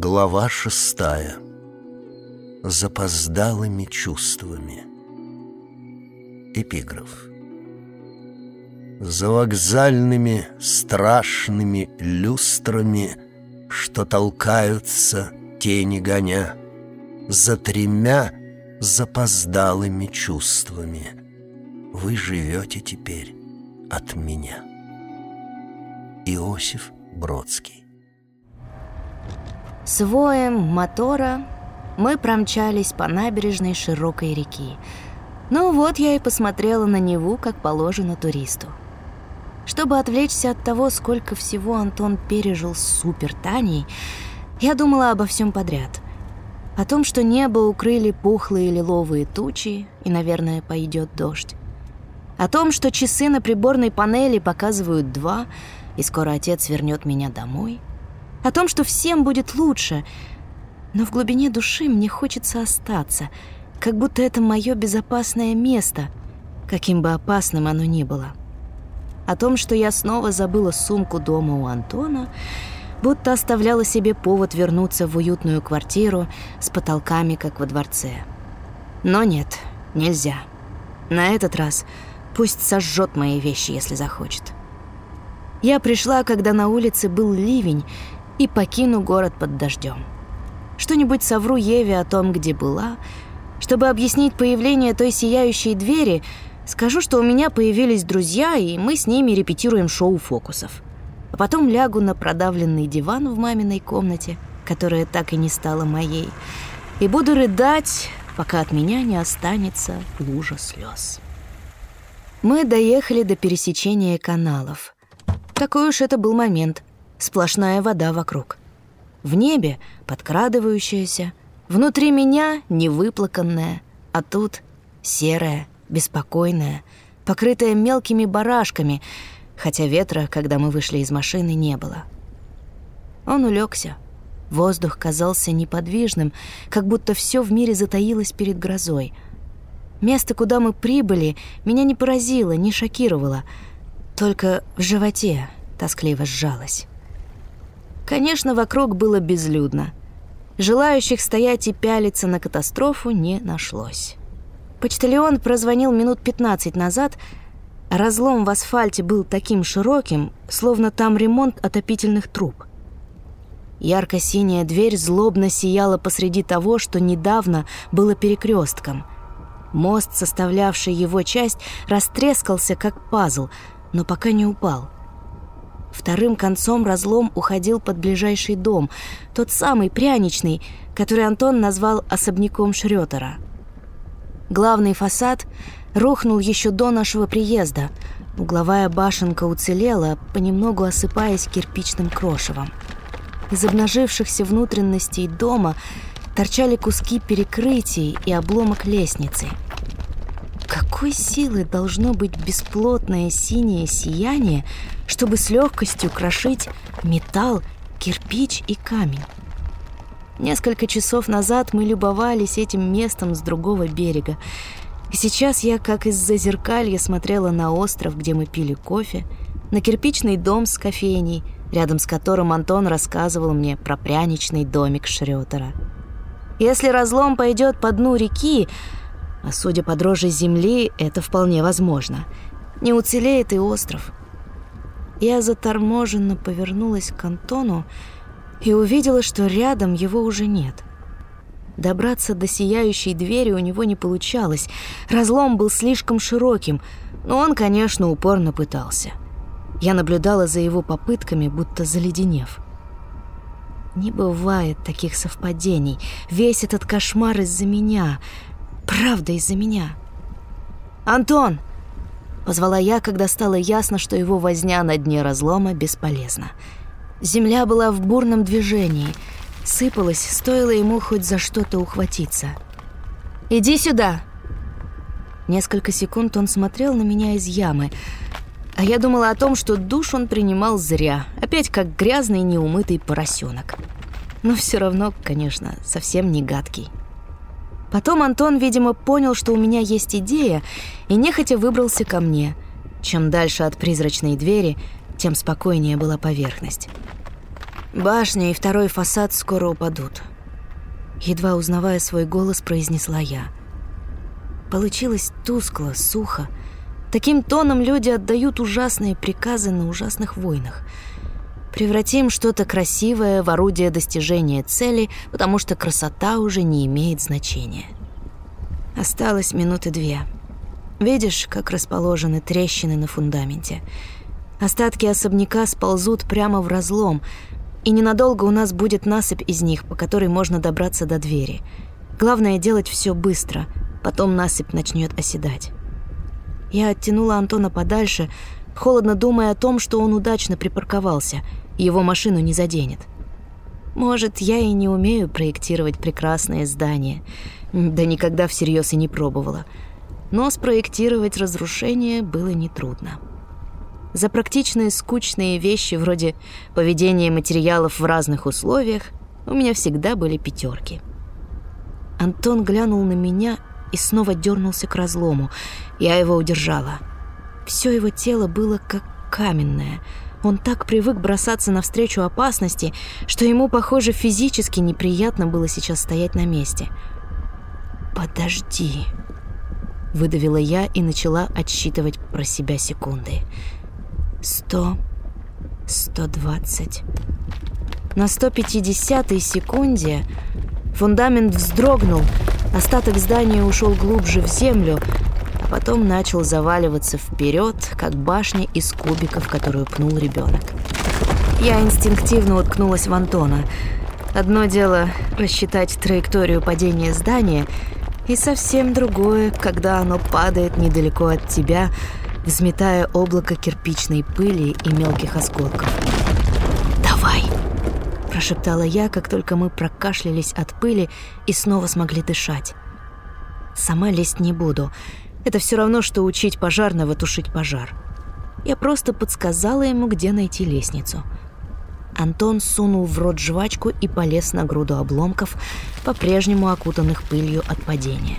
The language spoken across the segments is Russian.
Глава шестая. Запоздалыми чувствами. Эпиграф. За вокзальными страшными люстрами, Что толкаются тени гоня, За тремя запоздалыми чувствами Вы живете теперь от меня. Иосиф Бродский с воем мотора мы промчались по набережной широкой реки. Ну вот я и посмотрела на Неву, как положено туристу. Чтобы отвлечься от того, сколько всего Антон пережил с супер Таней, я думала обо всем подряд. О том, что небо укрыли пухлые лиловые тучи, и, наверное, пойдет дождь. О том, что часы на приборной панели показывают два, и скоро отец вернет меня домой — о том, что всем будет лучше. Но в глубине души мне хочется остаться, как будто это мое безопасное место, каким бы опасным оно ни было. О том, что я снова забыла сумку дома у Антона, будто оставляла себе повод вернуться в уютную квартиру с потолками, как во дворце. Но нет, нельзя. На этот раз пусть сожжет мои вещи, если захочет. Я пришла, когда на улице был ливень, и покину город под дождем. Что-нибудь совру Еве о том, где была. Чтобы объяснить появление той сияющей двери, скажу, что у меня появились друзья, и мы с ними репетируем шоу фокусов. А потом лягу на продавленный диван в маминой комнате, которая так и не стала моей, и буду рыдать, пока от меня не останется лужа слез. Мы доехали до пересечения каналов. Такой уж это был момент — сплошная вода вокруг. В небе подкрадывающаяся, внутри меня невыплаканная, а тут серая, беспокойная, покрытая мелкими барашками, хотя ветра, когда мы вышли из машины, не было. Он улегся. Воздух казался неподвижным, как будто все в мире затаилось перед грозой. Место, куда мы прибыли, меня не поразило, не шокировало, только в животе тоскливо сжалось. Конечно, вокруг было безлюдно. Желающих стоять и пялиться на катастрофу не нашлось. Почтальон прозвонил минут 15 назад, разлом в асфальте был таким широким, словно там ремонт отопительных труб. Ярко-синяя дверь злобно сияла посреди того, что недавно было перекрестком. Мост, составлявший его часть, растрескался, как пазл, но пока не упал — Вторым концом разлом уходил под ближайший дом, тот самый пряничный, который Антон назвал особняком Шрётера. Главный фасад рухнул еще до нашего приезда. Угловая башенка уцелела, понемногу осыпаясь кирпичным крошевом. Из обнажившихся внутренностей дома торчали куски перекрытий и обломок лестницы. Какой силы должно быть бесплотное синее сияние, чтобы с легкостью крошить металл, кирпич и камень. Несколько часов назад мы любовались этим местом с другого берега. И сейчас я, как из-за зеркалья, смотрела на остров, где мы пили кофе, на кирпичный дом с кофейней, рядом с которым Антон рассказывал мне про пряничный домик Шрётера. Если разлом пойдет по дну реки, а судя по дрожи земли, это вполне возможно, не уцелеет и остров. Я заторможенно повернулась к Антону и увидела, что рядом его уже нет. Добраться до сияющей двери у него не получалось. Разлом был слишком широким, но он, конечно, упорно пытался. Я наблюдала за его попытками, будто заледенев. Не бывает таких совпадений. Весь этот кошмар из-за меня. Правда, из-за меня. «Антон!» Позвала я, когда стало ясно, что его возня на дне разлома бесполезна. Земля была в бурном движении. Сыпалась, стоило ему хоть за что-то ухватиться. «Иди сюда!» Несколько секунд он смотрел на меня из ямы, а я думала о том, что душ он принимал зря, опять как грязный неумытый поросенок. Но все равно, конечно, совсем не гадкий. Потом Антон, видимо, понял, что у меня есть идея, и нехотя выбрался ко мне. Чем дальше от призрачной двери, тем спокойнее была поверхность. Башня и второй фасад скоро упадут. Едва узнавая свой голос, произнесла я. Получилось тускло, сухо. Таким тоном люди отдают ужасные приказы на ужасных войнах. Превратим что-то красивое в орудие достижения цели, потому что красота уже не имеет значения. Осталось минуты две. Видишь, как расположены трещины на фундаменте? Остатки особняка сползут прямо в разлом, и ненадолго у нас будет насыпь из них, по которой можно добраться до двери. Главное делать все быстро, потом насыпь начнет оседать. Я оттянула Антона подальше, холодно думая о том, что он удачно припарковался, его машину не заденет. Может, я и не умею проектировать прекрасные здания, да никогда всерьез и не пробовала. Но спроектировать разрушение было нетрудно. За практичные скучные вещи вроде поведения материалов в разных условиях у меня всегда были пятерки. Антон глянул на меня и снова дернулся к разлому. Я его удержала. Все его тело было как каменное. Он так привык бросаться навстречу опасности, что ему, похоже, физически неприятно было сейчас стоять на месте. «Подожди», — выдавила я и начала отсчитывать про себя секунды. «Сто, сто двадцать...» На 150-й секунде фундамент вздрогнул, остаток здания ушел глубже в землю, потом начал заваливаться вперед, как башня из кубиков, которую пнул ребенок. Я инстинктивно уткнулась в Антона. Одно дело рассчитать траекторию падения здания, и совсем другое, когда оно падает недалеко от тебя, взметая облако кирпичной пыли и мелких осколков. «Давай!» – прошептала я, как только мы прокашлялись от пыли и снова смогли дышать. «Сама лезть не буду. Это все равно, что учить пожарного тушить пожар. Я просто подсказала ему, где найти лестницу. Антон сунул в рот жвачку и полез на груду обломков, по-прежнему окутанных пылью от падения.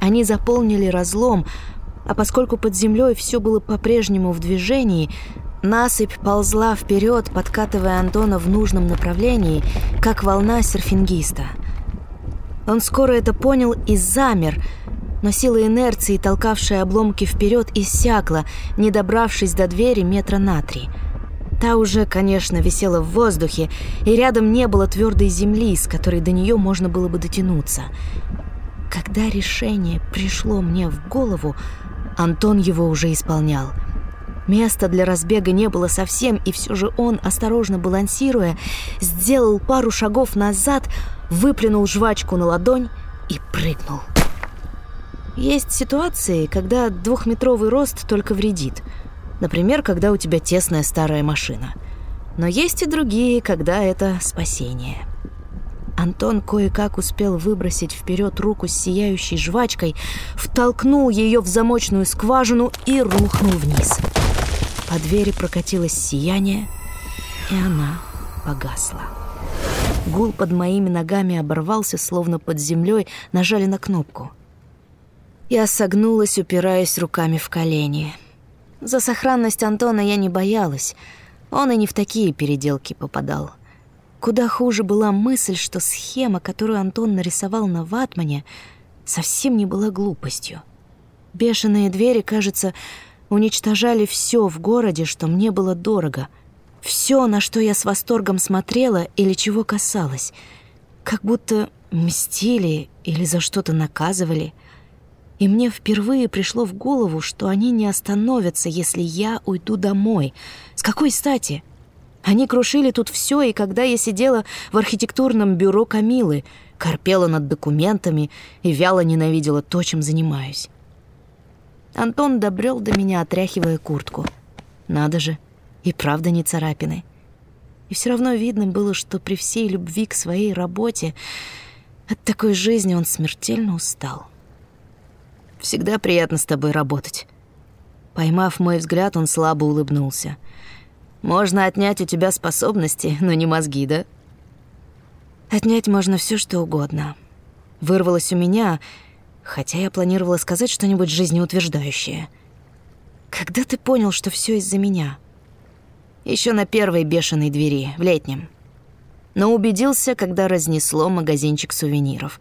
Они заполнили разлом, а поскольку под землей все было по-прежнему в движении, насыпь ползла вперед, подкатывая Антона в нужном направлении, как волна серфингиста. Он скоро это понял и замер, но сила инерции, толкавшая обломки вперед, иссякла, не добравшись до двери метра на три. Та уже, конечно, висела в воздухе, и рядом не было твердой земли, с которой до нее можно было бы дотянуться. Когда решение пришло мне в голову, Антон его уже исполнял. Места для разбега не было совсем, и все же он, осторожно балансируя, сделал пару шагов назад, выплюнул жвачку на ладонь и прыгнул. Есть ситуации, когда двухметровый рост только вредит. Например, когда у тебя тесная старая машина. Но есть и другие, когда это спасение. Антон кое-как успел выбросить вперед руку с сияющей жвачкой, втолкнул ее в замочную скважину и рухнул вниз. По двери прокатилось сияние, и она погасла. Гул под моими ногами оборвался, словно под землей нажали на кнопку — я согнулась, упираясь руками в колени. За сохранность Антона я не боялась. Он и не в такие переделки попадал. Куда хуже была мысль, что схема, которую Антон нарисовал на ватмане, совсем не была глупостью. Бешеные двери, кажется, уничтожали все в городе, что мне было дорого. Все, на что я с восторгом смотрела или чего касалась. Как будто мстили или за что-то наказывали — и мне впервые пришло в голову, что они не остановятся, если я уйду домой. С какой стати? Они крушили тут все, и когда я сидела в архитектурном бюро Камилы, корпела над документами и вяло ненавидела то, чем занимаюсь. Антон добрел до меня, отряхивая куртку. Надо же, и правда не царапины. И все равно видно было, что при всей любви к своей работе от такой жизни он смертельно устал. Всегда приятно с тобой работать». Поймав мой взгляд, он слабо улыбнулся. «Можно отнять у тебя способности, но не мозги, да?» «Отнять можно все, что угодно». Вырвалось у меня, хотя я планировала сказать что-нибудь жизнеутверждающее. «Когда ты понял, что все из-за меня?» Еще на первой бешеной двери, в летнем. Но убедился, когда разнесло магазинчик сувениров.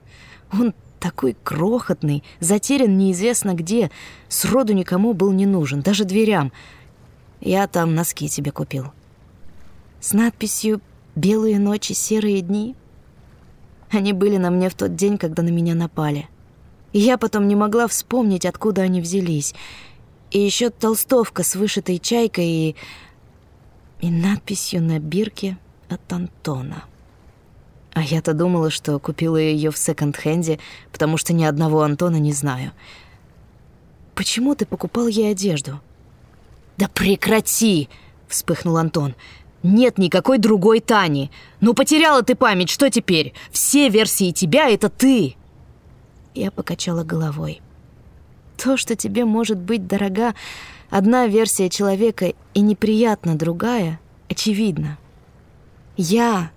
Он такой крохотный, затерян неизвестно где, сроду никому был не нужен, даже дверям. Я там носки тебе купил. С надписью «Белые ночи, серые дни». Они были на мне в тот день, когда на меня напали. И я потом не могла вспомнить, откуда они взялись. И еще толстовка с вышитой чайкой и... и надписью на бирке от Антона. А я-то думала, что купила ее в секонд-хенде, потому что ни одного Антона не знаю. Почему ты покупал ей одежду? Да прекрати, вспыхнул Антон. Нет никакой другой Тани. Ну потеряла ты память, что теперь? Все версии тебя это ты. Я покачала головой. То, что тебе может быть дорога одна версия человека и неприятна другая, очевидно. Я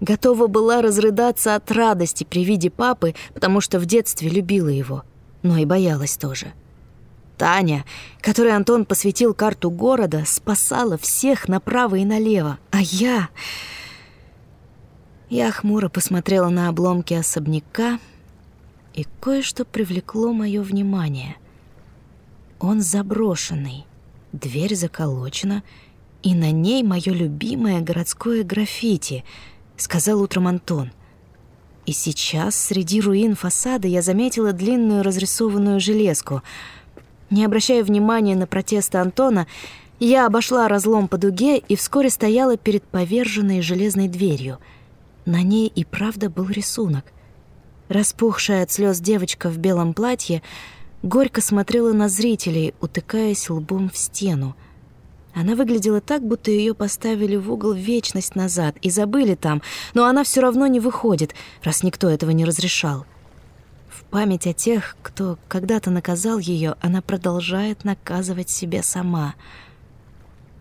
готова была разрыдаться от радости при виде папы, потому что в детстве любила его, но и боялась тоже. Таня, которой Антон посвятил карту города, спасала всех направо и налево, а я... Я хмуро посмотрела на обломки особняка, и кое-что привлекло мое внимание — он заброшенный, дверь заколочена, и на ней мое любимое городское граффити, сказал утром Антон. И сейчас среди руин фасада я заметила длинную разрисованную железку. Не обращая внимания на протесты Антона, я обошла разлом по дуге и вскоре стояла перед поверженной железной дверью. На ней и правда был рисунок. Распухшая от слез девочка в белом платье — горько смотрела на зрителей, утыкаясь лбом в стену. Она выглядела так, будто ее поставили в угол вечность назад и забыли там, но она все равно не выходит, раз никто этого не разрешал. В память о тех, кто когда-то наказал ее, она продолжает наказывать себя сама.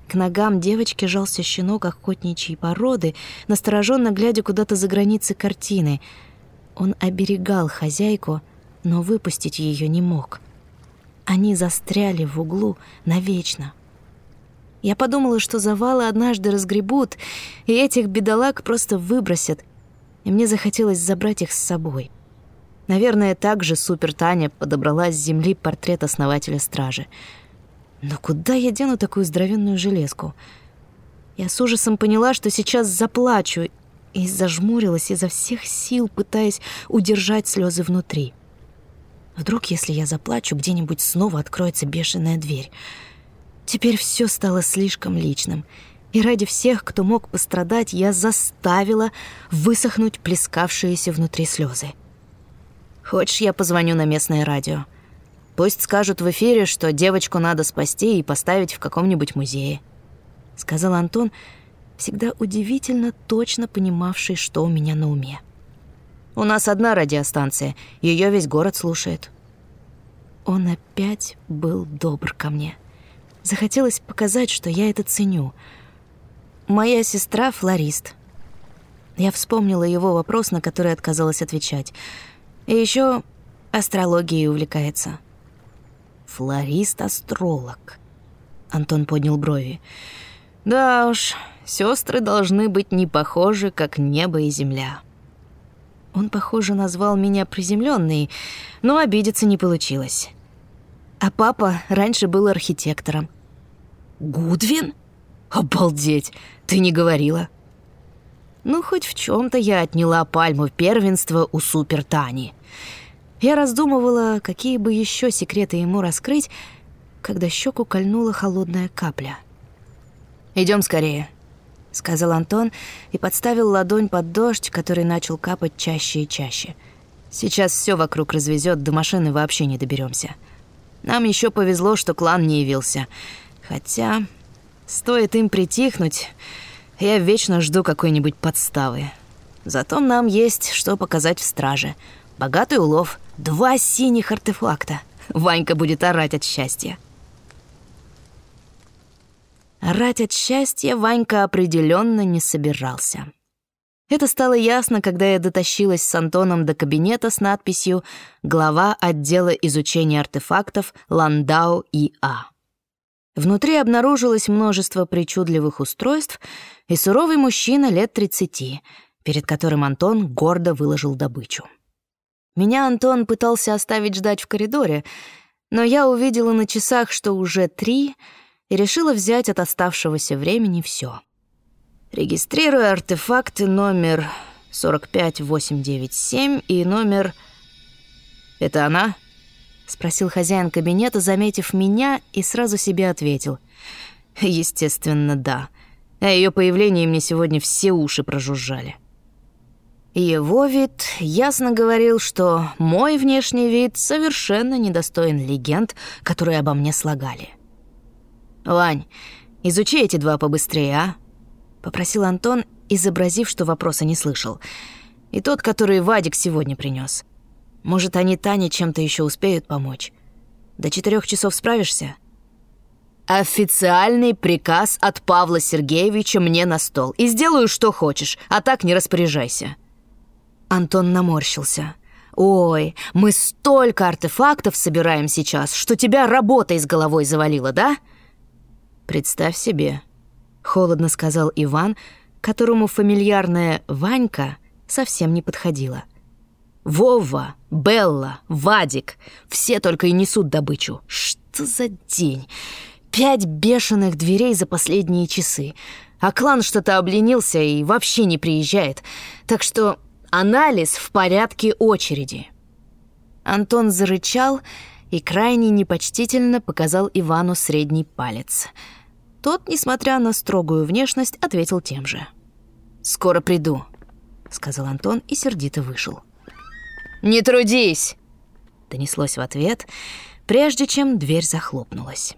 К ногам девочки жался щенок охотничьей породы, настороженно глядя куда-то за границы картины. Он оберегал хозяйку — но выпустить ее не мог. Они застряли в углу навечно. Я подумала, что завалы однажды разгребут, и этих бедолаг просто выбросят, и мне захотелось забрать их с собой. Наверное, так же Супер Таня подобрала с земли портрет основателя стражи. Но куда я дену такую здоровенную железку? Я с ужасом поняла, что сейчас заплачу, и зажмурилась изо всех сил, пытаясь удержать слезы внутри. Вдруг, если я заплачу, где-нибудь снова откроется бешеная дверь. Теперь все стало слишком личным. И ради всех, кто мог пострадать, я заставила высохнуть плескавшиеся внутри слезы. Хочешь, я позвоню на местное радио? Пусть скажут в эфире, что девочку надо спасти и поставить в каком-нибудь музее. Сказал Антон, всегда удивительно точно понимавший, что у меня на уме. У нас одна радиостанция, ее весь город слушает. Он опять был добр ко мне. Захотелось показать, что я это ценю. Моя сестра — флорист. Я вспомнила его вопрос, на который отказалась отвечать. И еще астрологией увлекается. Флорист-астролог. Антон поднял брови. Да уж, сестры должны быть не похожи, как небо и земля. Он, похоже, назвал меня приземленной, но обидеться не получилось. А папа раньше был архитектором. «Гудвин? Обалдеть! Ты не говорила!» Ну, хоть в чем то я отняла пальму первенства у Супер Тани. Я раздумывала, какие бы еще секреты ему раскрыть, когда щеку кольнула холодная капля. Идем скорее», — сказал Антон и подставил ладонь под дождь, который начал капать чаще и чаще. «Сейчас все вокруг развезет, до машины вообще не доберемся. Нам еще повезло, что клан не явился. Хотя, стоит им притихнуть, я вечно жду какой-нибудь подставы. Зато нам есть что показать в страже. Богатый улов, два синих артефакта. Ванька будет орать от счастья». Рать от счастья Ванька определенно не собирался. Это стало ясно, когда я дотащилась с Антоном до кабинета с надписью «Глава отдела изучения артефактов Ландау И.А». Внутри обнаружилось множество причудливых устройств и суровый мужчина лет 30, перед которым Антон гордо выложил добычу. Меня Антон пытался оставить ждать в коридоре, но я увидела на часах, что уже три, и решила взять от оставшегося времени все. Регистрируя артефакты номер 45897 и номер... «Это она?» — спросил хозяин кабинета, заметив меня, и сразу себе ответил. «Естественно, да. О ее появлении мне сегодня все уши прожужжали». Его вид ясно говорил, что мой внешний вид совершенно недостоин легенд, которые обо мне слагали. «Вань, изучи эти два побыстрее, а?» — попросил Антон, изобразив, что вопроса не слышал. «И тот, который Вадик сегодня принес. Может, они Тане чем-то еще успеют помочь? До четырех часов справишься?» «Официальный приказ от Павла Сергеевича мне на стол. И сделаю, что хочешь, а так не распоряжайся». Антон наморщился. «Ой, мы столько артефактов собираем сейчас, что тебя работа из головой завалила, да?» «Представь себе», — холодно сказал Иван, которому фамильярная «Ванька» совсем не подходила. «Вова, Белла, Вадик — все только и несут добычу. Что за день? Пять бешеных дверей за последние часы. А клан что-то обленился и вообще не приезжает. Так что Анализ в порядке очереди. Антон зарычал и крайне непочтительно показал Ивану средний палец. Тот, несмотря на строгую внешность, ответил тем же. «Скоро приду», — сказал Антон и сердито вышел. «Не трудись!» — донеслось в ответ, прежде чем дверь захлопнулась.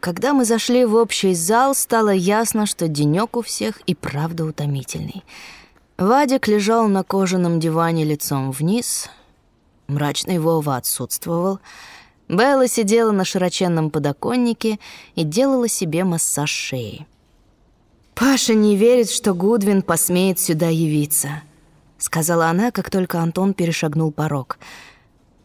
Когда мы зашли в общий зал, стало ясно, что денёк у всех и правда утомительный — Вадик лежал на кожаном диване лицом вниз. Мрачный Вова отсутствовал. Белла сидела на широченном подоконнике и делала себе массаж шеи. «Паша не верит, что Гудвин посмеет сюда явиться», — сказала она, как только Антон перешагнул порог.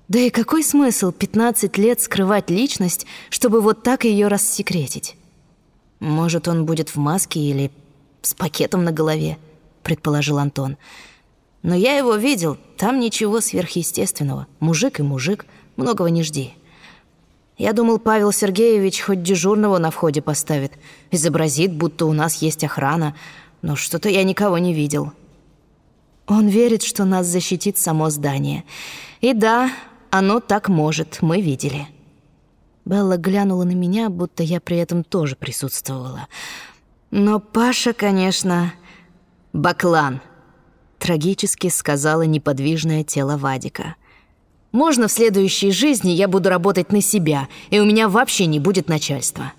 «Да и какой смысл 15 лет скрывать личность, чтобы вот так ее рассекретить? Может, он будет в маске или с пакетом на голове?» предположил Антон. Но я его видел, там ничего сверхъестественного. Мужик и мужик, многого не жди. Я думал, Павел Сергеевич хоть дежурного на входе поставит, изобразит, будто у нас есть охрана, но что-то я никого не видел. Он верит, что нас защитит само здание. И да, оно так может, мы видели. Белла глянула на меня, будто я при этом тоже присутствовала. Но Паша, конечно, «Баклан», — трагически сказала неподвижное тело Вадика. «Можно в следующей жизни я буду работать на себя, и у меня вообще не будет начальства».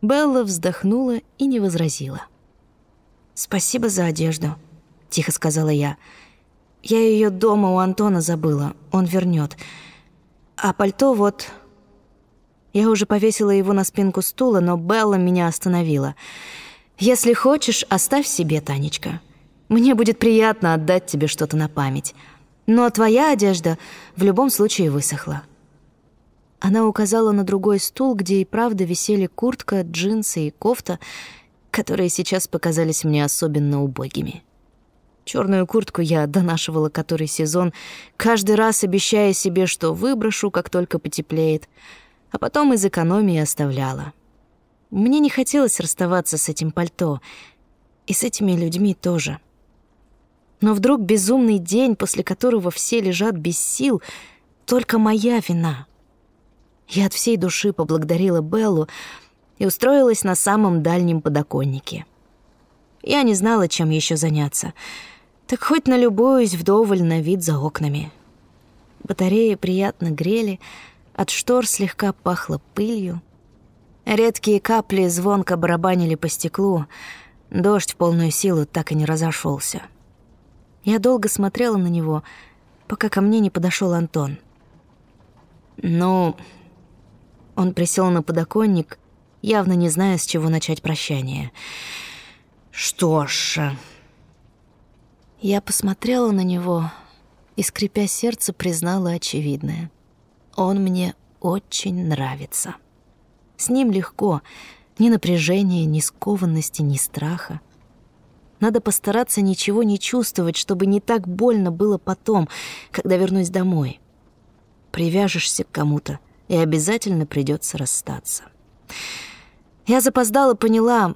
Белла вздохнула и не возразила. «Спасибо за одежду», — тихо сказала я. «Я ее дома у Антона забыла, он вернет. А пальто вот...» Я уже повесила его на спинку стула, но Белла меня остановила — если хочешь, оставь себе, Танечка. Мне будет приятно отдать тебе что-то на память. Но твоя одежда в любом случае высохла. Она указала на другой стул, где и правда висели куртка, джинсы и кофта, которые сейчас показались мне особенно убогими. Черную куртку я донашивала который сезон, каждый раз обещая себе, что выброшу, как только потеплеет, а потом из экономии оставляла — мне не хотелось расставаться с этим пальто, и с этими людьми тоже. Но вдруг безумный день, после которого все лежат без сил, только моя вина. Я от всей души поблагодарила Беллу и устроилась на самом дальнем подоконнике. Я не знала, чем еще заняться. Так хоть налюбуюсь вдоволь на вид за окнами. Батареи приятно грели, от штор слегка пахло пылью. Редкие капли звонко барабанили по стеклу. Дождь в полную силу так и не разошелся. Я долго смотрела на него, пока ко мне не подошел Антон. Ну, он присел на подоконник, явно не зная, с чего начать прощание. Что ж, я посмотрела на него и, скрипя сердце, признала очевидное. Он мне очень нравится. С ним легко. Ни напряжения, ни скованности, ни страха. Надо постараться ничего не чувствовать, чтобы не так больно было потом, когда вернусь домой. Привяжешься к кому-то, и обязательно придется расстаться. Я запоздала поняла,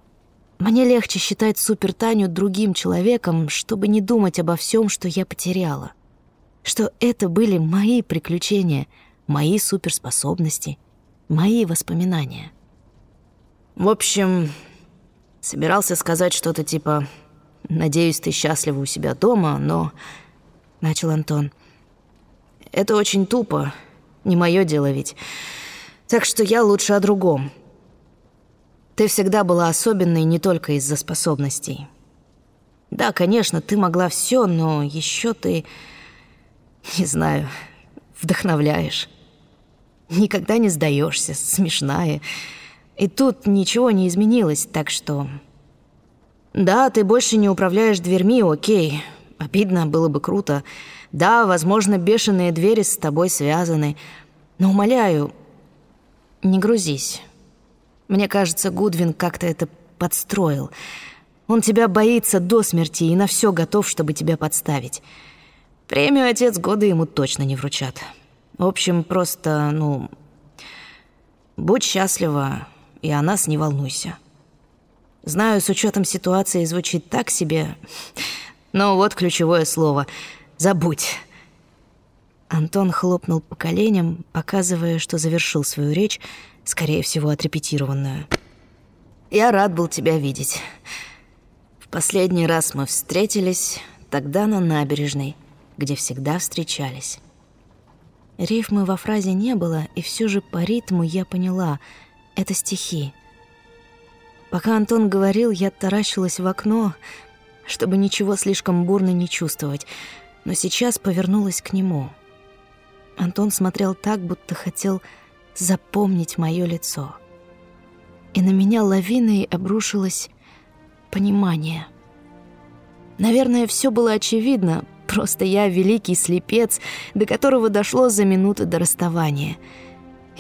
мне легче считать Супер Таню другим человеком, чтобы не думать обо всем, что я потеряла. Что это были мои приключения, мои суперспособности, мои воспоминания. В общем, собирался сказать что-то типа «Надеюсь, ты счастлива у себя дома, но...» — начал Антон. «Это очень тупо, не мое дело ведь. Так что я лучше о другом. Ты всегда была особенной не только из-за способностей. Да, конечно, ты могла все, но еще ты, не знаю, вдохновляешь. Никогда не сдаешься, смешная. И тут ничего не изменилось, так что да, ты больше не управляешь дверьми, окей. Обидно, было бы круто. Да, возможно, бешеные двери с тобой связаны. Но умоляю, не грузись. Мне кажется, Гудвин как-то это подстроил. Он тебя боится до смерти и на все готов, чтобы тебя подставить. Премию «Отец года» ему точно не вручат. В общем, просто, ну... Будь счастлива, и о нас не волнуйся. Знаю, с учетом ситуации звучит так себе, но вот ключевое слово — забудь. Антон хлопнул по коленям, показывая, что завершил свою речь, скорее всего, отрепетированную. «Я рад был тебя видеть. В последний раз мы встретились тогда на набережной, где всегда встречались». Рифмы во фразе не было, и все же по ритму я поняла — это стихи — Пока Антон говорил, я таращилась в окно, чтобы ничего слишком бурно не чувствовать, но сейчас повернулась к нему. Антон смотрел так, будто хотел запомнить мое лицо. И на меня лавиной обрушилось понимание. Наверное, все было очевидно, просто я великий слепец, до которого дошло за минуты до расставания —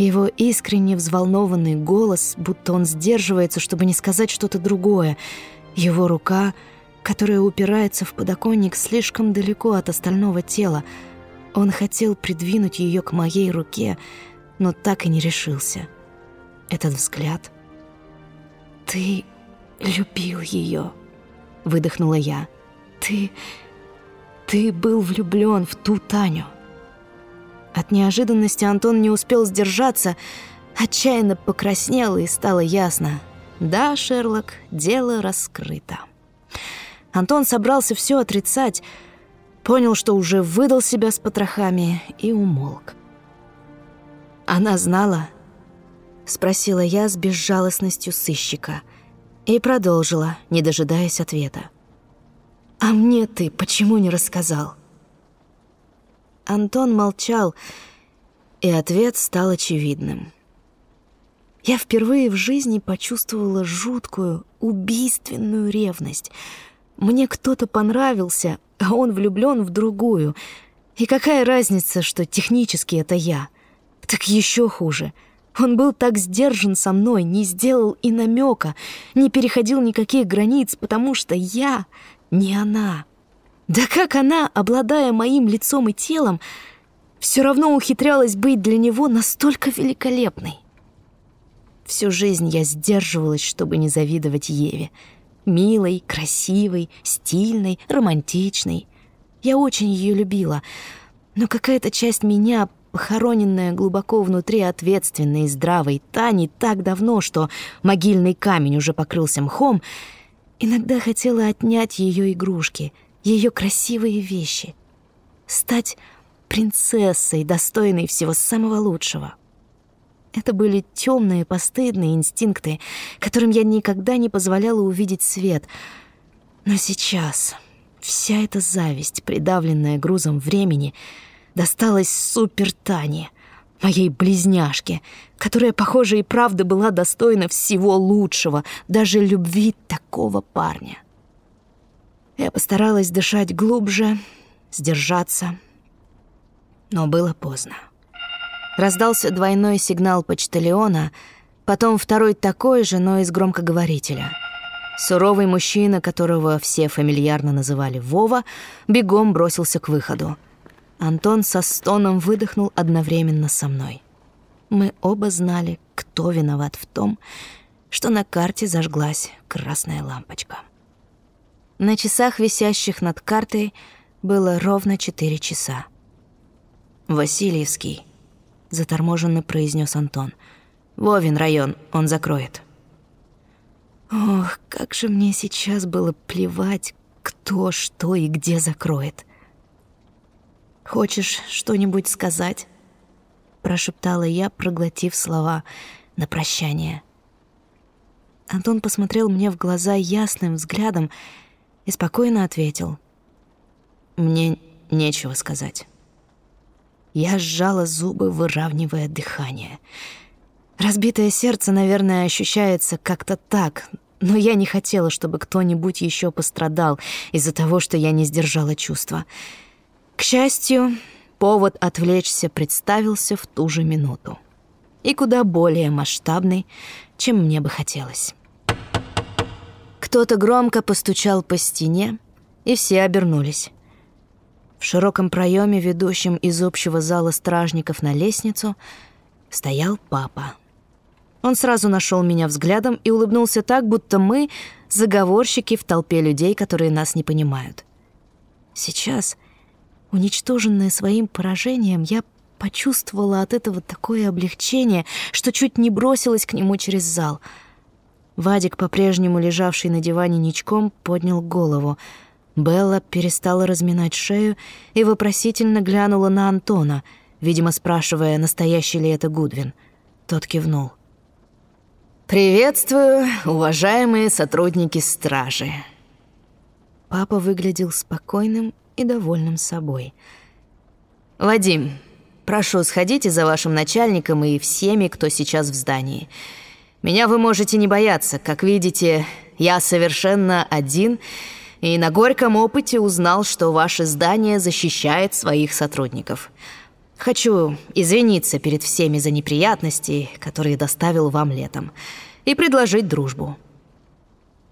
его искренне взволнованный голос, будто он сдерживается, чтобы не сказать что-то другое. Его рука, которая упирается в подоконник слишком далеко от остального тела. Он хотел придвинуть ее к моей руке, но так и не решился. Этот взгляд... «Ты любил ее», — выдохнула я. «Ты... ты был влюблен в ту Таню». От неожиданности Антон не успел сдержаться, отчаянно покраснел и стало ясно. Да, Шерлок, дело раскрыто. Антон собрался все отрицать, понял, что уже выдал себя с потрохами и умолк. «Она знала?» — спросила я с безжалостностью сыщика и продолжила, не дожидаясь ответа. «А мне ты почему не рассказал?» Антон молчал, и ответ стал очевидным. Я впервые в жизни почувствовала жуткую, убийственную ревность. Мне кто-то понравился, а он влюблен в другую. И какая разница, что технически это я? Так еще хуже. Он был так сдержан со мной, не сделал и намека, не переходил никаких границ, потому что я не она. Да как она, обладая моим лицом и телом, все равно ухитрялась быть для него настолько великолепной. Всю жизнь я сдерживалась, чтобы не завидовать Еве. Милой, красивой, стильной, романтичной. Я очень ее любила, но какая-то часть меня, похороненная глубоко внутри ответственной и здравой Тани так давно, что могильный камень уже покрылся мхом, иногда хотела отнять ее игрушки — ее красивые вещи, стать принцессой, достойной всего самого лучшего. Это были темные, постыдные инстинкты, которым я никогда не позволяла увидеть свет. Но сейчас вся эта зависть, придавленная грузом времени, досталась супер Тане, моей близняшке, которая, похоже, и правда была достойна всего лучшего, даже любви такого парня. Я постаралась дышать глубже, сдержаться, но было поздно. Раздался двойной сигнал почтальона, Потом второй такой же, но из громкоговорителя. Суровый мужчина, которого все фамильярно называли Вова, бегом бросился к выходу. Антон со стоном выдохнул одновременно со мной. Мы оба знали, кто виноват в том, что на карте зажглась красная лампочка. На часах, висящих над картой, было ровно четыре часа. «Васильевский», — заторможенно произнес Антон. «Вовин район, он закроет». Ох, как же мне сейчас было плевать, кто, что и где закроет. «Хочешь что-нибудь сказать?» — прошептала я, проглотив слова на прощание. Антон посмотрел мне в глаза ясным взглядом и спокойно ответил. «Мне нечего сказать». Я сжала зубы, выравнивая дыхание. Разбитое сердце, наверное, ощущается как-то так, но я не хотела, чтобы кто-нибудь еще пострадал из-за того, что я не сдержала чувства. К счастью, повод отвлечься представился в ту же минуту. И куда более масштабный, чем мне бы хотелось. Кто-то громко постучал по стене, и все обернулись. В широком проеме, ведущем из общего зала стражников на лестницу, стоял папа. Он сразу нашел меня взглядом и улыбнулся так, будто мы — заговорщики в толпе людей, которые нас не понимают. Сейчас, уничтоженная своим поражением, я почувствовала от этого такое облегчение, что чуть не бросилась к нему через зал. Вадик, по-прежнему лежавший на диване ничком, поднял голову — Белла перестала разминать шею и вопросительно глянула на Антона, видимо, спрашивая, настоящий ли это Гудвин. Тот кивнул. «Приветствую, уважаемые сотрудники стражи!» Папа выглядел спокойным и довольным собой. «Вадим, прошу, сходите за вашим начальником и всеми, кто сейчас в здании. Меня вы можете не бояться. Как видите, я совершенно один — и на горьком опыте узнал, что ваше здание защищает своих сотрудников. Хочу извиниться перед всеми за неприятности, которые доставил вам летом, и предложить дружбу».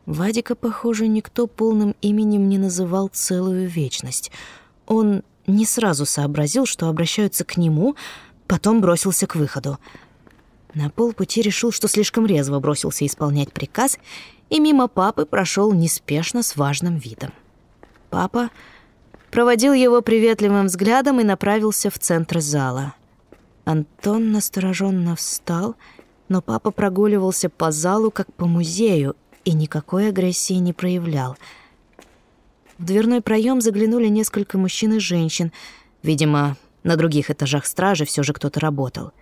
Вадика, похоже, никто полным именем не называл целую вечность. Он не сразу сообразил, что обращаются к нему, потом бросился к выходу. На полпути решил, что слишком резво бросился исполнять приказ и мимо папы прошел неспешно с важным видом. Папа проводил его приветливым взглядом и направился в центр зала. Антон настороженно встал, но папа прогуливался по залу, как по музею, и никакой агрессии не проявлял. В дверной проем заглянули несколько мужчин и женщин. Видимо, на других этажах стражи все же кто-то работал.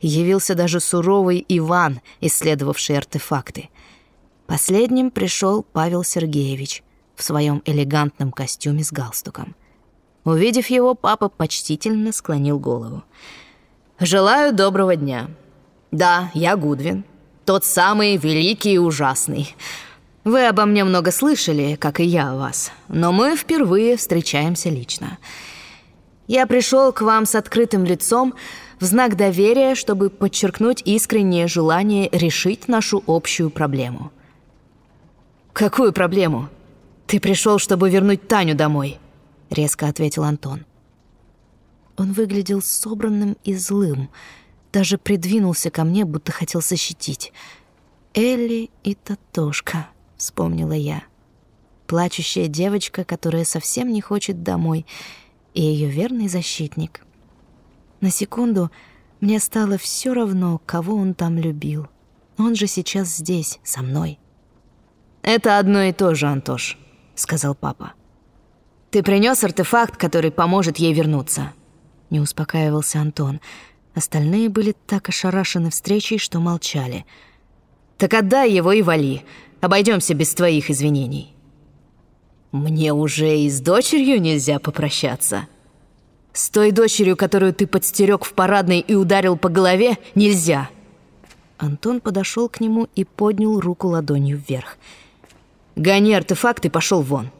Явился даже суровый Иван, исследовавший артефакты — Последним пришел Павел Сергеевич в своем элегантном костюме с галстуком. Увидев его, папа почтительно склонил голову. «Желаю доброго дня. Да, я Гудвин, тот самый великий и ужасный. Вы обо мне много слышали, как и я о вас, но мы впервые встречаемся лично. Я пришел к вам с открытым лицом в знак доверия, чтобы подчеркнуть искреннее желание решить нашу общую проблему. «Какую проблему? Ты пришел, чтобы вернуть Таню домой», — резко ответил Антон. Он выглядел собранным и злым, даже придвинулся ко мне, будто хотел защитить. «Элли и Татошка», — вспомнила я. Плачущая девочка, которая совсем не хочет домой, и ее верный защитник. На секунду мне стало все равно, кого он там любил. Он же сейчас здесь, со мной. «Это одно и то же, Антош», — сказал папа. «Ты принес артефакт, который поможет ей вернуться», — не успокаивался Антон. Остальные были так ошарашены встречей, что молчали. «Так отдай его и вали. Обойдемся без твоих извинений». «Мне уже и с дочерью нельзя попрощаться», с той дочерью, которую ты подстерег в парадной и ударил по голове, нельзя. Антон подошел к нему и поднял руку ладонью вверх. Гони артефакт и пошел вон.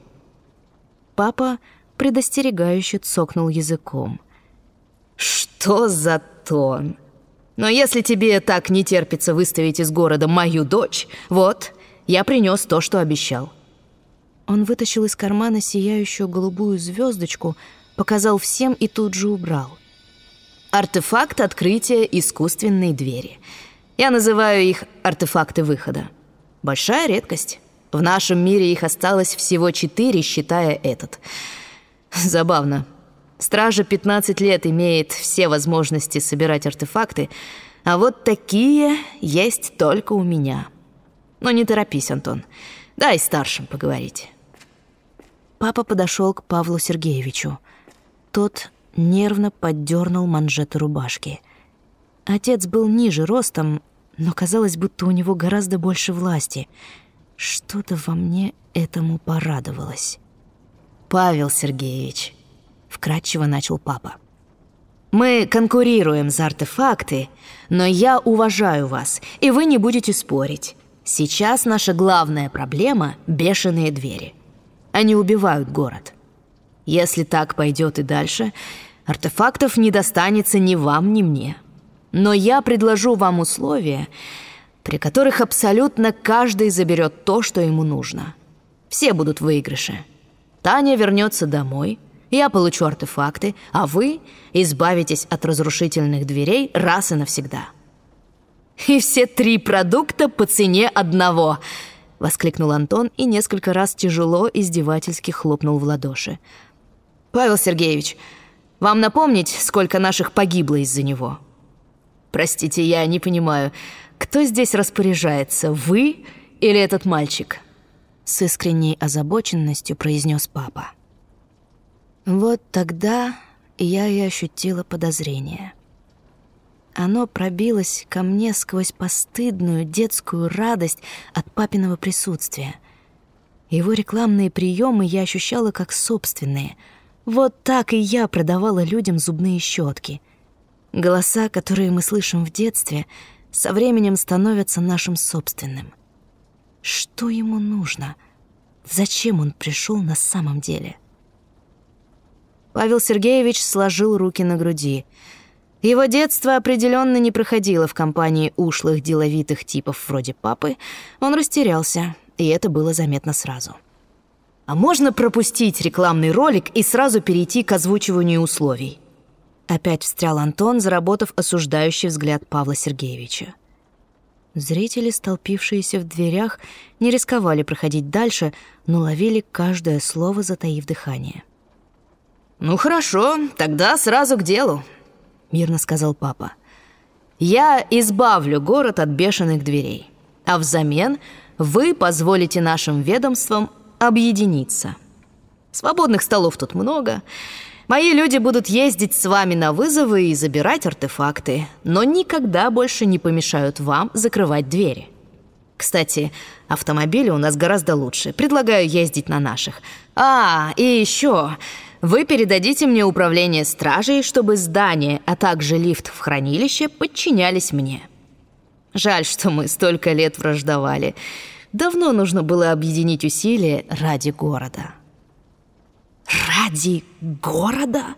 Папа предостерегающе цокнул языком. Что за тон? Но если тебе так не терпится выставить из города мою дочь, вот, я принес то, что обещал». Он вытащил из кармана сияющую голубую звездочку, показал всем и тут же убрал. Артефакт открытия искусственной двери. Я называю их артефакты выхода. Большая редкость. В нашем мире их осталось всего четыре, считая этот. Забавно. Стража 15 лет имеет все возможности собирать артефакты, а вот такие есть только у меня. Но не торопись, Антон. Дай старшим поговорить. Папа подошел к Павлу Сергеевичу. Тот нервно поддернул манжеты рубашки. Отец был ниже ростом, но казалось, будто у него гораздо больше власти. Что-то во мне этому порадовалось. «Павел Сергеевич», — вкратчиво начал папа, «мы конкурируем за артефакты, но я уважаю вас, и вы не будете спорить. Сейчас наша главная проблема — бешеные двери. Они убивают город. Если так пойдет и дальше, артефактов не достанется ни вам, ни мне. Но я предложу вам условия, при которых абсолютно каждый заберет то, что ему нужно. Все будут в выигрыше. Таня вернется домой, я получу артефакты, а вы избавитесь от разрушительных дверей раз и навсегда. И все три продукта по цене одного —— воскликнул Антон и несколько раз тяжело издевательски хлопнул в ладоши. «Павел Сергеевич, вам напомнить, сколько наших погибло из-за него?» «Простите, я не понимаю, кто здесь распоряжается, вы или этот мальчик?» С искренней озабоченностью произнес папа. Вот тогда я и ощутила подозрение — оно пробилось ко мне сквозь постыдную детскую радость от папиного присутствия. Его рекламные приемы я ощущала как собственные. Вот так и я продавала людям зубные щетки. Голоса, которые мы слышим в детстве, со временем становятся нашим собственным. Что ему нужно? Зачем он пришел на самом деле? Павел Сергеевич сложил руки на груди — его детство определенно не проходило в компании ушлых деловитых типов вроде папы. Он растерялся, и это было заметно сразу. А можно пропустить рекламный ролик и сразу перейти к озвучиванию условий? Опять встрял Антон, заработав осуждающий взгляд Павла Сергеевича. Зрители, столпившиеся в дверях, не рисковали проходить дальше, но ловили каждое слово, затаив дыхание. «Ну хорошо, тогда сразу к делу», — мирно сказал папа. «Я избавлю город от бешеных дверей, а взамен вы позволите нашим ведомствам объединиться. Свободных столов тут много. Мои люди будут ездить с вами на вызовы и забирать артефакты, но никогда больше не помешают вам закрывать двери. Кстати, автомобили у нас гораздо лучше. Предлагаю ездить на наших. А, и еще... Вы передадите мне управление стражей, чтобы здание, а также лифт в хранилище подчинялись мне. Жаль, что мы столько лет враждовали. Давно нужно было объединить усилия ради города. «Ради города?»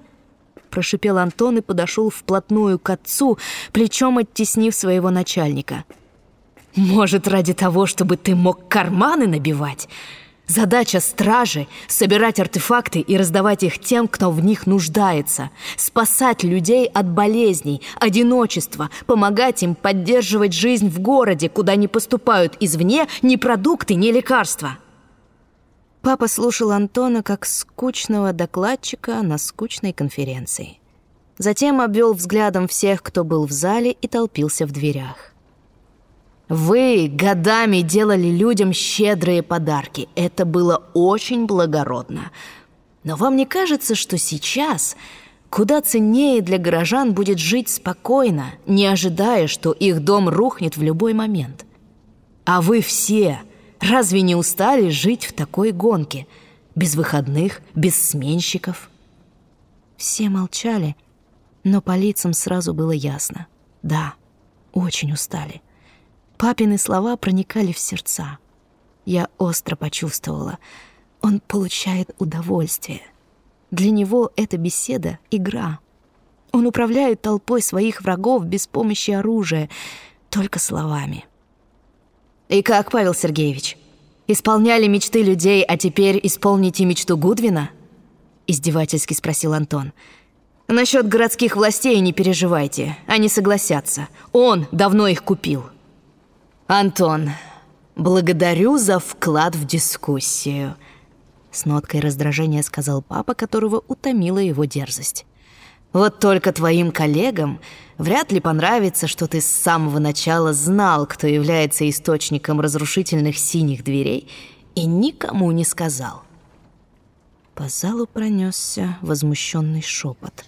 Прошипел Антон и подошел вплотную к отцу, плечом оттеснив своего начальника. «Может, ради того, чтобы ты мог карманы набивать?» Задача стражи — собирать артефакты и раздавать их тем, кто в них нуждается, спасать людей от болезней, одиночества, помогать им поддерживать жизнь в городе, куда не поступают извне ни продукты, ни лекарства. Папа слушал Антона как скучного докладчика на скучной конференции. Затем обвел взглядом всех, кто был в зале и толпился в дверях. Вы годами делали людям щедрые подарки. Это было очень благородно. Но вам не кажется, что сейчас куда ценнее для горожан будет жить спокойно, не ожидая, что их дом рухнет в любой момент? А вы все разве не устали жить в такой гонке? Без выходных, без сменщиков? Все молчали, но по лицам сразу было ясно. Да, очень устали. Папины слова проникали в сердца. Я остро почувствовала. Он получает удовольствие. Для него эта беседа — игра. Он управляет толпой своих врагов без помощи оружия, только словами. И как, Павел Сергеевич, исполняли мечты людей, а теперь исполните мечту Гудвина? Издевательски спросил Антон. Насчет городских властей не переживайте, они согласятся. Он давно их купил. Антон, благодарю за вклад в дискуссию. С ноткой раздражения сказал папа, которого утомила его дерзость. Вот только твоим коллегам вряд ли понравится, что ты с самого начала знал, кто является источником разрушительных синих дверей, и никому не сказал. По залу пронесся возмущенный шепот.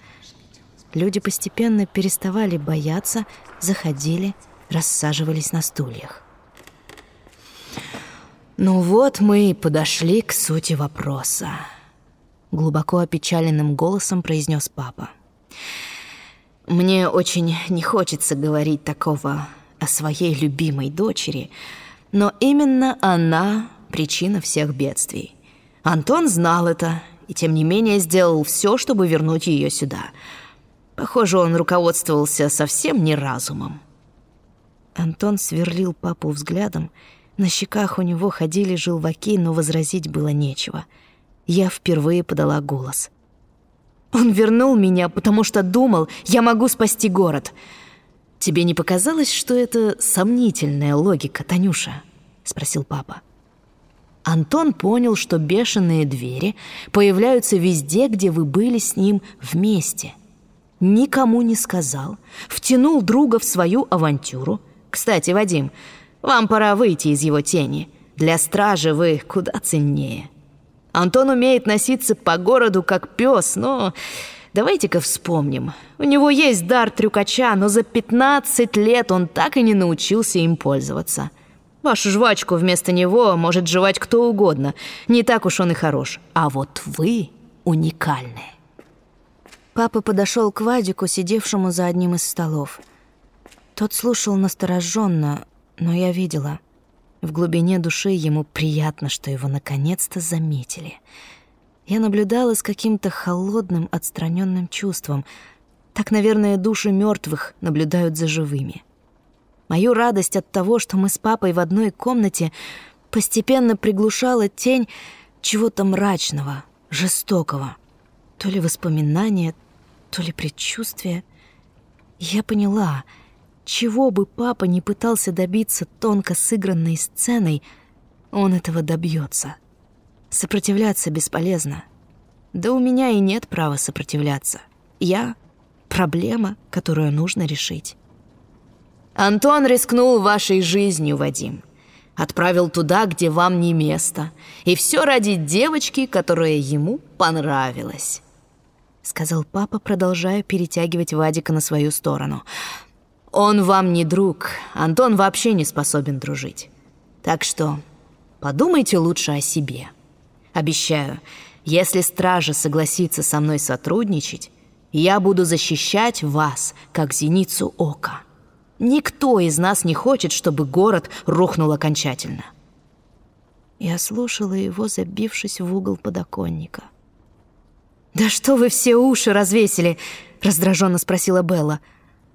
Люди постепенно переставали бояться, заходили, рассаживались на стульях. «Ну вот мы и подошли к сути вопроса», — глубоко опечаленным голосом произнес папа. Мне очень не хочется говорить такого о своей любимой дочери, но именно она причина всех бедствий. Антон знал это и, тем не менее, сделал все, чтобы вернуть ее сюда. Похоже, он руководствовался совсем не разумом. Антон сверлил папу взглядом. На щеках у него ходили желваки, но возразить было нечего. Я впервые подала голос. Он вернул меня, потому что думал, я могу спасти город. Тебе не показалось, что это сомнительная логика, Танюша? спросил папа. Антон понял, что бешеные двери появляются везде, где вы были с ним вместе. Никому не сказал, втянул друга в свою авантюру. Кстати, Вадим, вам пора выйти из его тени. Для стражи вы куда ценнее. Антон умеет носиться по городу как пес, но давайте-ка вспомним. У него есть дар трюкача, но за 15 лет он так и не научился им пользоваться. Вашу жвачку вместо него может жевать кто угодно. Не так уж он и хорош. А вот вы уникальны. Папа подошел к Вадику, сидевшему за одним из столов. Тот слушал настороженно, но я видела — в глубине души ему приятно, что его наконец-то заметили. Я наблюдала с каким-то холодным, отстраненным чувством. Так, наверное, души мертвых наблюдают за живыми. Мою радость от того, что мы с папой в одной комнате, постепенно приглушала тень чего-то мрачного, жестокого. То ли воспоминания, то ли предчувствие. Я поняла — чего бы папа не пытался добиться тонко сыгранной сценой, он этого добьется. Сопротивляться бесполезно. Да у меня и нет права сопротивляться. Я — проблема, которую нужно решить. Антон рискнул вашей жизнью, Вадим. Отправил туда, где вам не место. И все ради девочки, которая ему понравилась. Сказал папа, продолжая перетягивать Вадика на свою сторону — он вам не друг, Антон вообще не способен дружить. Так что подумайте лучше о себе. Обещаю, если стража согласится со мной сотрудничать, я буду защищать вас, как зеницу ока. Никто из нас не хочет, чтобы город рухнул окончательно. Я слушала его, забившись в угол подоконника. «Да что вы все уши развесили?» — раздраженно спросила Белла.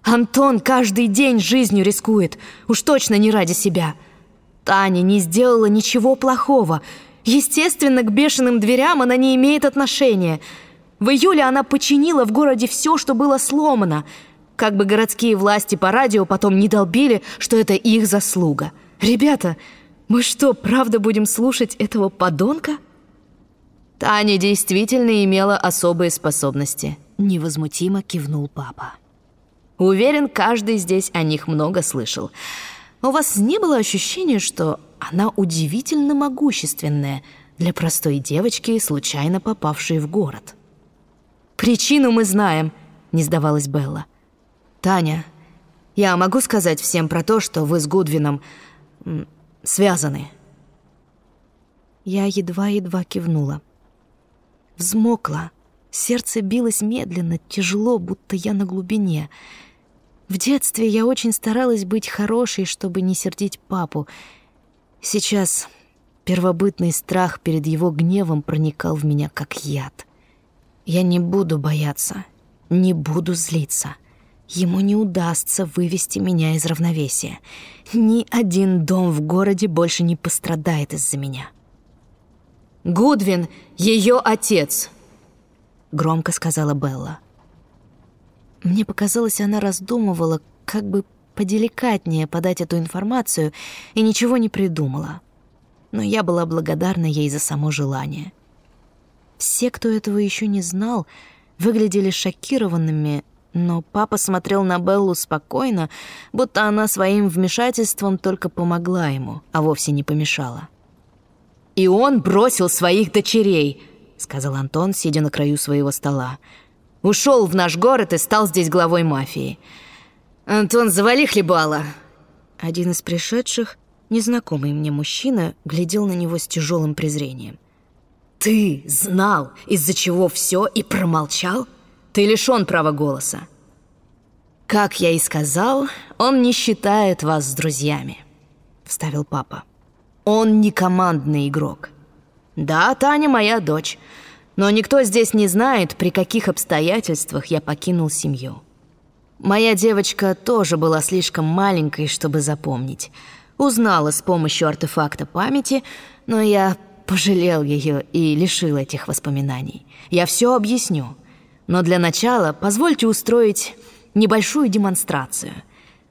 Антон каждый день жизнью рискует, уж точно не ради себя. Таня не сделала ничего плохого. Естественно, к бешеным дверям она не имеет отношения. В июле она починила в городе все, что было сломано. Как бы городские власти по радио потом не долбили, что это их заслуга. Ребята, мы что, правда будем слушать этого подонка? Таня действительно имела особые способности. Невозмутимо кивнул папа. Уверен, каждый здесь о них много слышал. У вас не было ощущения, что она удивительно могущественная для простой девочки, случайно попавшей в город? «Причину мы знаем», — не сдавалась Белла. «Таня, я могу сказать всем про то, что вы с Гудвином связаны?» Я едва-едва кивнула. Взмокла. Сердце билось медленно, тяжело, будто я на глубине — в детстве я очень старалась быть хорошей, чтобы не сердить папу. Сейчас первобытный страх перед его гневом проникал в меня как яд. Я не буду бояться. Не буду злиться. Ему не удастся вывести меня из равновесия. Ни один дом в городе больше не пострадает из-за меня. «Гудвин — ее отец», — громко сказала Белла. Мне показалось, она раздумывала, как бы поделикатнее подать эту информацию, и ничего не придумала. Но я была благодарна ей за само желание. Все, кто этого еще не знал, выглядели шокированными, но папа смотрел на Беллу спокойно, будто она своим вмешательством только помогла ему, а вовсе не помешала. «И он бросил своих дочерей», — сказал Антон, сидя на краю своего стола. «Ушел в наш город и стал здесь главой мафии. Антон, завали хлебала!» Один из пришедших, незнакомый мне мужчина, глядел на него с тяжелым презрением. «Ты знал, из-за чего все и промолчал?» Ты лишён права голоса. Как я и сказал, он не считает вас с друзьями, вставил папа. Он не командный игрок. Да, Таня моя дочь, но никто здесь не знает, при каких обстоятельствах я покинул семью. Моя девочка тоже была слишком маленькой, чтобы запомнить. Узнала с помощью артефакта памяти, но я пожалел ее и лишил этих воспоминаний. Я все объясню. Но для начала позвольте устроить небольшую демонстрацию.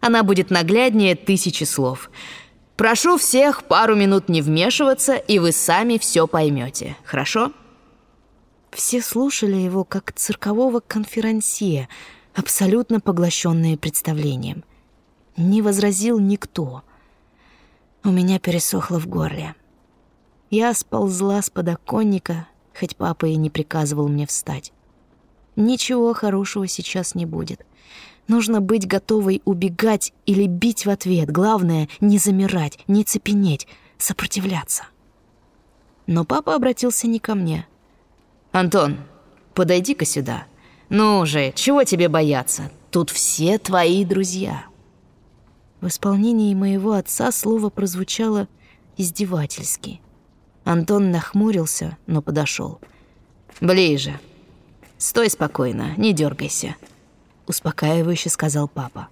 Она будет нагляднее тысячи слов. Прошу всех пару минут не вмешиваться, и вы сами все поймете. Хорошо? Все слушали его как циркового конферансье, абсолютно поглощенные представлением. Не возразил никто. У меня пересохло в горле. Я сползла с подоконника, хоть папа и не приказывал мне встать. Ничего хорошего сейчас не будет. Нужно быть готовой убегать или бить в ответ. Главное — не замирать, не цепенеть, сопротивляться. Но папа обратился не ко мне. «Антон, подойди-ка сюда. Ну же, чего тебе бояться? Тут все твои друзья». В исполнении моего отца слово прозвучало издевательски. Антон нахмурился, но подошел. «Ближе», Стой спокойно, не дергайся», — успокаивающе сказал папа.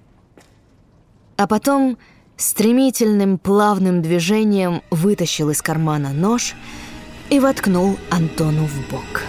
А потом стремительным плавным движением вытащил из кармана нож и воткнул Антону в бок.